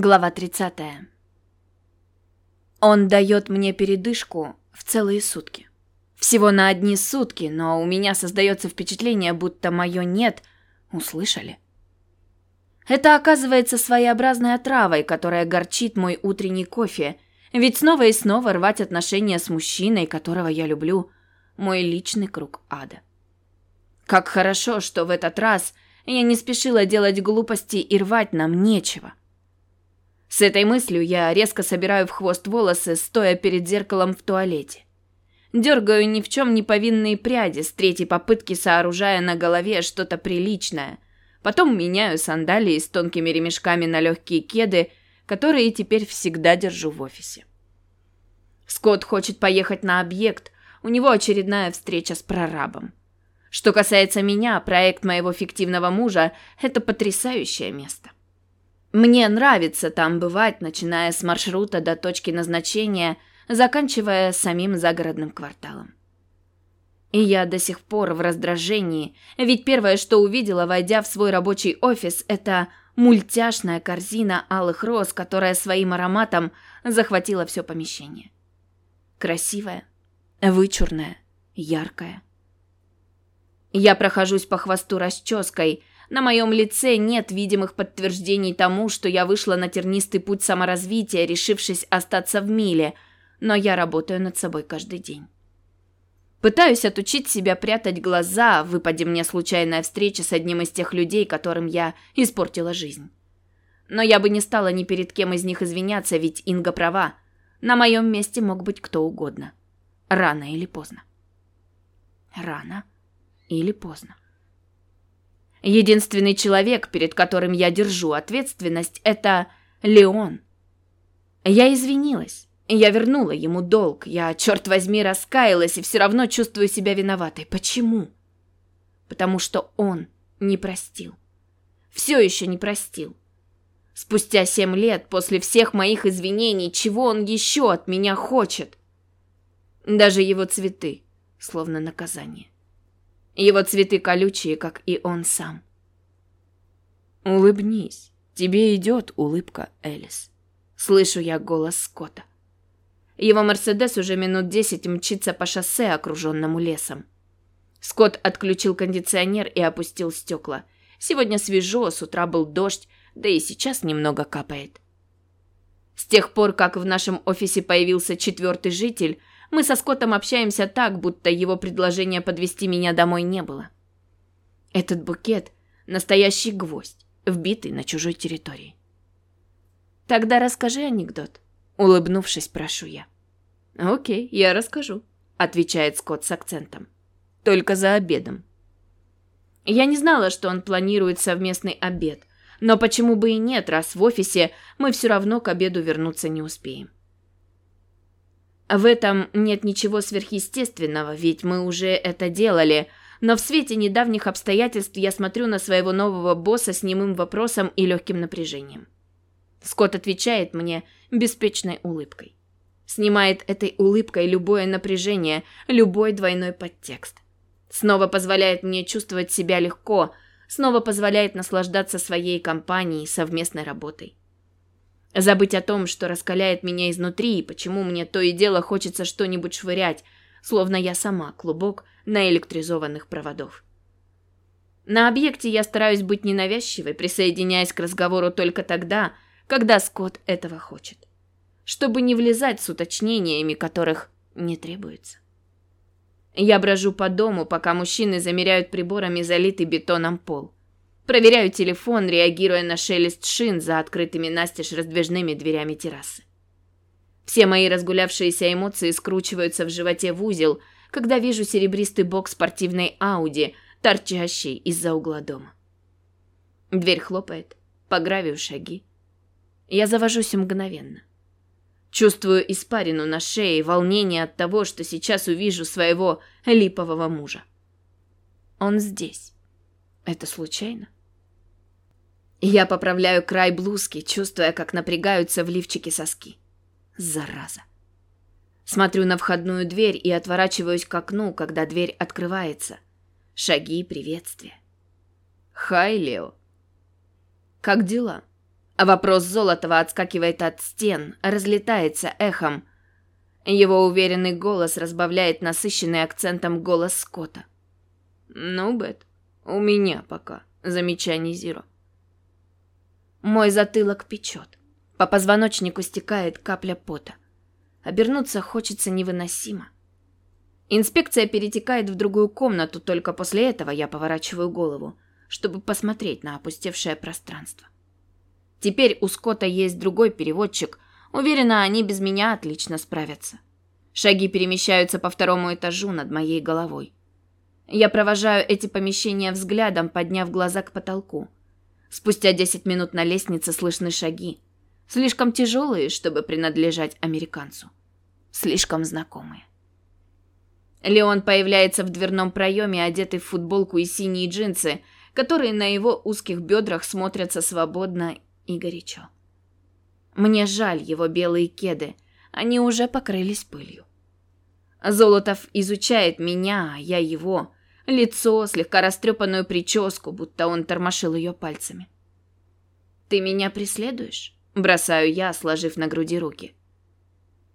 Глава 30. Он дает мне передышку в целые сутки. Всего на одни сутки, но у меня создается впечатление, будто мое «нет» услышали. Это оказывается своеобразной отравой, которая горчит мой утренний кофе, ведь снова и снова рвать отношения с мужчиной, которого я люблю, мой личный круг ада. Как хорошо, что в этот раз я не спешила делать глупости и рвать нам нечего. С этой мыслью я резко собираю в хвост волосы, стоя перед зеркалом в туалете. Дергаю ни в чем не повинные пряди, с третьей попытки сооружая на голове что-то приличное. Потом меняю сандалии с тонкими ремешками на легкие кеды, которые теперь всегда держу в офисе. Скотт хочет поехать на объект, у него очередная встреча с прорабом. Что касается меня, проект моего фиктивного мужа – это потрясающее место. Мне нравится там бывать, начиная с маршрута до точки назначения, заканчивая самим загородным кварталом. И я до сих пор в раздражении, ведь первое, что увидела, войдя в свой рабочий офис, это мультяшная корзина алых роз, которая своим ароматом захватила все помещение. Красивая, вычурная, яркая. Я прохожусь по хвосту расческой, на моем лице нет видимых подтверждений тому, что я вышла на тернистый путь саморазвития, решившись остаться в миле, но я работаю над собой каждый день. Пытаюсь отучить себя прятать глаза, выпади мне случайная встреча с одним из тех людей, которым я испортила жизнь. Но я бы не стала ни перед кем из них извиняться, ведь Инга права. На моем месте мог быть кто угодно. Рано или поздно. Рано или поздно. Единственный человек, перед которым я держу ответственность, это Леон. Я извинилась. Я вернула ему долг. Я, черт возьми, раскаялась и все равно чувствую себя виноватой. Почему? Потому что он не простил. Все еще не простил. Спустя семь лет, после всех моих извинений, чего он еще от меня хочет? Даже его цветы, словно наказание. Его цветы колючие, как и он сам. «Улыбнись. Тебе идет улыбка, Элис». Слышу я голос Скотта. Его Мерседес уже минут десять мчится по шоссе, окруженному лесом. Скотт отключил кондиционер и опустил стекла. Сегодня свежо, с утра был дождь, да и сейчас немного капает. С тех пор, как в нашем офисе появился четвертый житель, мы со Скоттом общаемся так, будто его предложения подвести меня домой не было. Этот букет – настоящий гвоздь, вбитый на чужой территории. «Тогда расскажи анекдот», – улыбнувшись, прошу я. «Окей, я расскажу», – отвечает Скотт с акцентом. «Только за обедом». Я не знала, что он планирует совместный обед, но почему бы и нет, раз в офисе мы все равно к обеду вернуться не успеем. В этом нет ничего сверхъестественного, ведь мы уже это делали. Но в свете недавних обстоятельств я смотрю на своего нового босса с немым вопросом и легким напряжением. Скотт отвечает мне беспечной улыбкой. Снимает этой улыбкой любое напряжение, любой двойной подтекст. Снова позволяет мне чувствовать себя легко, снова позволяет наслаждаться своей компанией, совместной работой. Забыть о том, что раскаляет меня изнутри, и почему мне то и дело хочется что-нибудь швырять, словно я сама клубок наэлектризованных проводов. На объекте я стараюсь быть ненавязчивой, присоединяясь к разговору только тогда, когда Скотт этого хочет. Чтобы не влезать с уточнениями, которых не требуется. Я брожу по дому, пока мужчины замеряют приборами залитый бетоном пол. Проверяю телефон, реагируя на шелест шин за открытыми настежь раздвижными дверями террасы. Все мои разгулявшиеся эмоции скручиваются в животе в узел, когда вижу серебристый бок спортивной Ауди, торчащий из-за угла дома. Дверь хлопает, по гравию шаги. Я завожусь мгновенно. Чувствую испарину на шее, волнение от того, что сейчас увижу своего липового мужа. Он здесь. Это случайно? Я поправляю край блузки, чувствуя, как напрягаются в лифчике соски. Зараза. Смотрю на входную дверь и отворачиваюсь к окну, когда дверь открывается. Шаги приветствия. «Хай, Лео!» «Как дела?» А вопрос Золотова отскакивает от стен, разлетается эхом. Его уверенный голос разбавляет насыщенный акцентом голос Скотта. «Ну, Бет, у меня пока. Замечание Зиро». Мой затылок печет. По позвоночнику стекает капля пота. Обернуться хочется невыносимо. Инспекция перетекает в другую комнату, только после этого я поворачиваю голову, чтобы посмотреть на опустевшее пространство. Теперь у Скотта есть другой переводчик. Уверена, они без меня отлично справятся. Шаги перемещаются по второму этажу над моей головой. Я провожаю эти помещения взглядом, подняв глаза к потолку. Спустя 10 минут на лестнице слышны шаги. Слишком тяжелые, чтобы принадлежать американцу. Слишком знакомые. Леон появляется в дверном проеме, одетый в футболку и синие джинсы, которые на его узких бедрах смотрятся свободно и горячо. Мне жаль его белые кеды, они уже покрылись пылью. Золотов изучает меня, а я его, лицо, слегка растрепанную прическу, будто он тормошил ее пальцами. «Ты меня преследуешь?» – бросаю я, сложив на груди руки.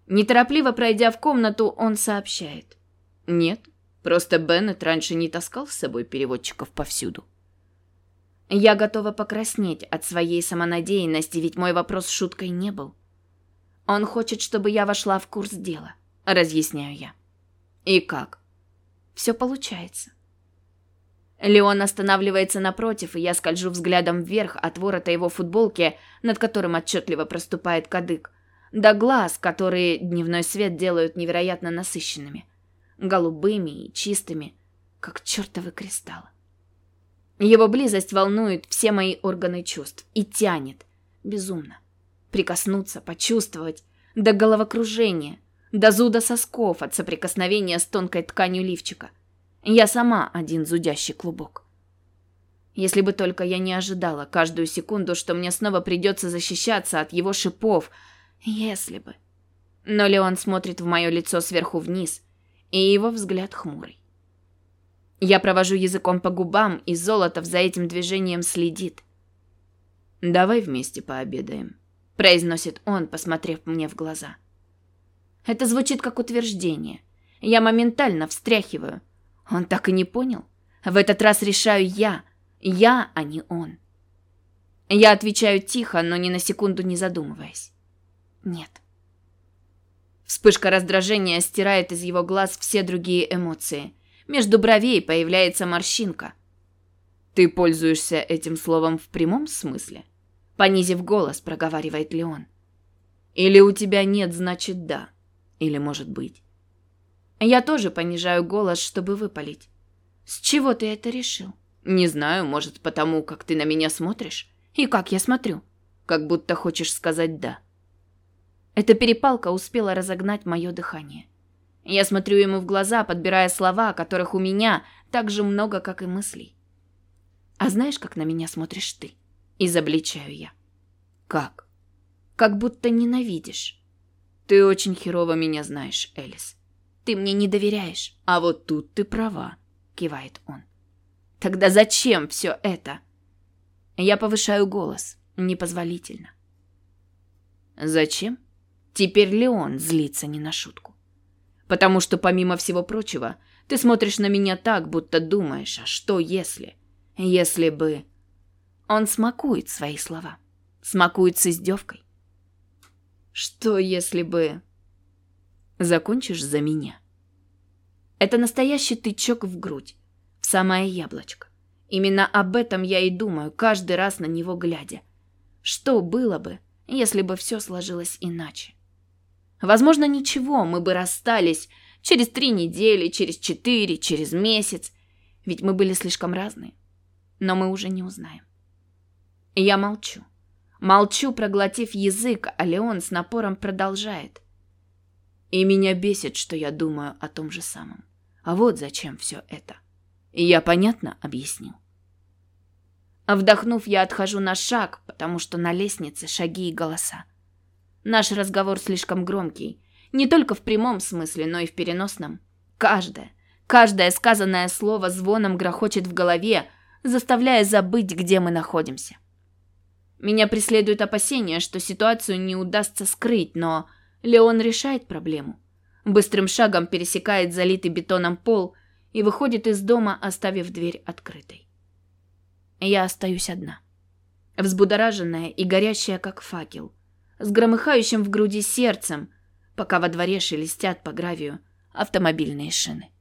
Неторопливо пройдя в комнату, он сообщает – нет, просто Беннет раньше не таскал с собой переводчиков повсюду. Я готова покраснеть от своей самонадеянности, ведь мой вопрос шуткой не был. Он хочет, чтобы я вошла в курс дела, разъясняю я. И как? Все получается. Леон останавливается напротив, и я скольжу взглядом вверх от ворота его футболки, над которым отчетливо проступает кадык, до глаз, которые дневной свет делают невероятно насыщенными голубыми и чистыми, как чертовы кристаллы. Его близость волнует все мои органы чувств и тянет, безумно. Прикоснуться, почувствовать, до головокружения, до зуда сосков от соприкосновения с тонкой тканью лифчика. Я сама один зудящий клубок. Если бы только я не ожидала каждую секунду, что мне снова придется защищаться от его шипов. Если бы. Но Леон смотрит в мое лицо сверху вниз, и его взгляд хмурый. Я провожу языком по губам, и Золотов за этим движением следит. «Давай вместе пообедаем», – произносит он, посмотрев мне в глаза. Это звучит как утверждение. Я моментально встряхиваю. Он так и не понял. В этот раз решаю я. Я, а не он. Я отвечаю тихо, но ни на секунду не задумываясь. Нет. Вспышка раздражения стирает из его глаз все другие эмоции. Между бровей появляется морщинка. «Ты пользуешься этим словом в прямом смысле?» Понизив голос, проговаривает Леон. «Или у тебя нет, значит да. Или может быть». Я тоже понижаю голос, чтобы выпалить. «С чего ты это решил?» «Не знаю, может, потому, как ты на меня смотришь?» «И как я смотрю?» «Как будто хочешь сказать «да». Эта перепалка успела разогнать мое дыхание. Я смотрю ему в глаза, подбирая слова, которых у меня так же много, как и мыслей. А знаешь, как на меня смотришь ты? Изобличаю я. Как? Как будто ненавидишь. Ты очень херово меня знаешь, Элис. Ты мне не доверяешь. А вот тут ты права, кивает он. Тогда зачем все это? Я повышаю голос, непозволительно. Зачем? Теперь Леон злится не на шутку. Потому что, помимо всего прочего, ты смотришь на меня так, будто думаешь, а что если? Если бы... Он смакует свои слова. Смакует с издевкой. Что если бы... Закончишь за меня? Это настоящий тычок в грудь, в самое яблочко. Именно об этом я и думаю, каждый раз на него глядя. Что было бы, если бы все сложилось иначе? Возможно, ничего, мы бы расстались через три недели, через четыре, через месяц. Ведь мы были слишком разные. Но мы уже не узнаем. Я молчу. Молчу, проглотив язык, а Леон с напором продолжает. И меня бесит, что я думаю о том же самом. А вот зачем все это. И я понятно объяснил. Вдохнув, я отхожу на шаг, потому что на лестнице шаги и голоса. Наш разговор слишком громкий. Не только в прямом смысле, но и в переносном. Каждое, каждое сказанное слово звоном грохочет в голове, заставляя забыть, где мы находимся. Меня преследует опасение, что ситуацию не удастся скрыть, но Леон решает проблему. Быстрым шагом пересекает залитый бетоном пол и выходит из дома, оставив дверь открытой. Я остаюсь одна. Взбудораженная и горящая, как факел. С громыхающим в груди сердцем, пока во дворе шелестят по гравию автомобильные шины.